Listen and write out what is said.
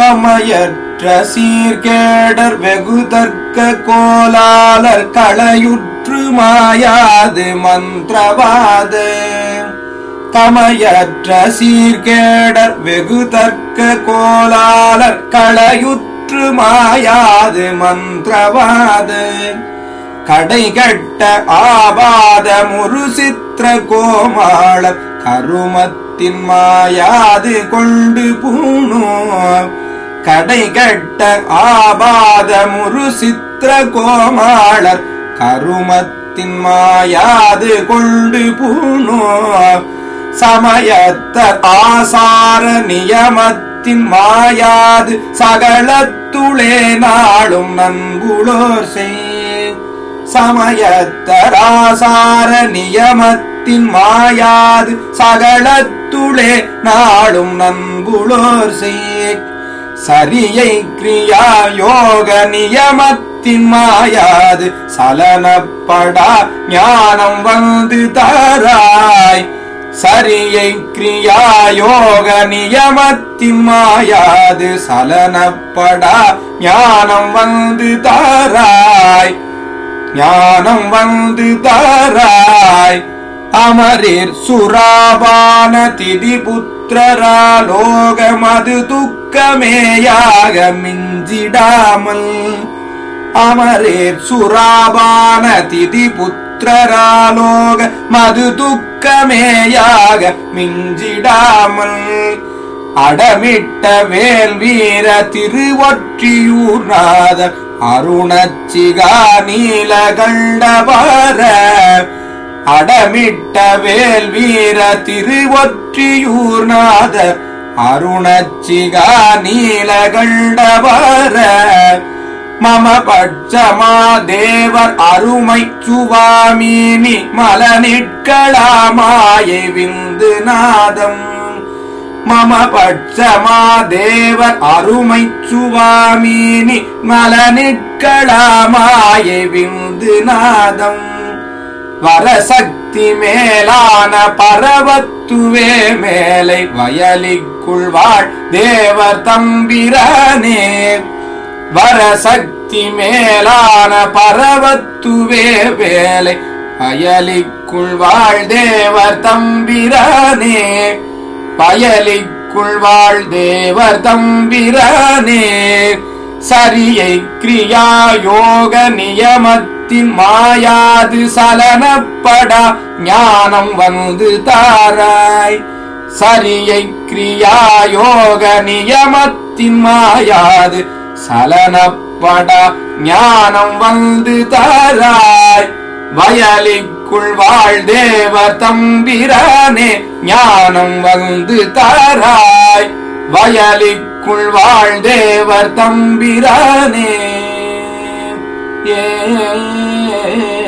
கமையற்ற சீர்கேடர் வெகு தர்க்க கோலாளர் களையுற்று மாயாது மந்திரவாது. தமையற்ற சீர்கேடர் வெகு தர்க்க கோலாளர் களையுற்று மாயாது மந்திரவாத. கடைகட்ட ஆபாத முரு சித்திர கோமாள கருமத்தின் மாயாது கொண்டு பூணோ கடைகட்ட ஆபாத முரு சித்திர கோமாளர் கருமத்தின் மாயாது கொண்டு பூணோ. சமயத்த ஆசார நியமத்தின் மாயாது சகலத்துளே நாளும் நன்குளோர் செய். சமயத்தராசார நியமத்தின் மாயாது சகலத்துளே நாளும் நன்குளோர் செய். சரியை கிரியா யோக நியமத்தின் மாயாது. சலனப்படா ஞானம் வந்து தாராய். சரியை கிரியா யோக நியமத்தின் மாயாது. சலனப்படா ஞானம் வந்து தாராய். ஞானம் வந்து தாராய். அமரேர் சுராபான திதி புத்திரராலோக மது துக்க துக்கமேயாக மிஞ்சிடாமல் அமரேர் சுராபான திதி புத்திரராலோக மது துக்கமேயாக மிஞ்சிடாமல் அடமிட்ட வேல் வீர திருவொற்றியூர்நாத அருணச்சிகா நீலகண்டபார அடமிட்ட வேல் வீர திருவொற்றியூர்நாத அருணச்சிகா நீலகண்டவர மம பட்சமா தேவர் அருமை சுவாமினி மலனிட்களாமாயை விந்து நாதம் மம பட்சமா தேவர் அருமை சுவாமினி மலனிட்களாமாயை விந்து நாதம் வரசக் வரசக்தி மேலான பரவத்துவே மேலை வயலிக்குள் வாழ் தேவர் தம்பிரனே. வரசக்தி மேலான பரவத்துவே வேலை வயலிக்குள் வாழ் தேவர் தம்பிரனே. வயலிக்குள் வாழ் தேவர் தம்பிரனே. சரியை கிரியா யோக நியமத்தின் மாயாது சலனப்படா ஞானம் வந்து தாராய். சரியை கிரியா யோக நியமத்தின் மாயாது சலனப்படா ஞானம் வந்து தாராய். வயலிக்குள் வாழ் தம்பிரானே ஞானம் வந்து தாராய். வயலிக்குள் வாழ்தேவர் தம்பிரானே. ஏ.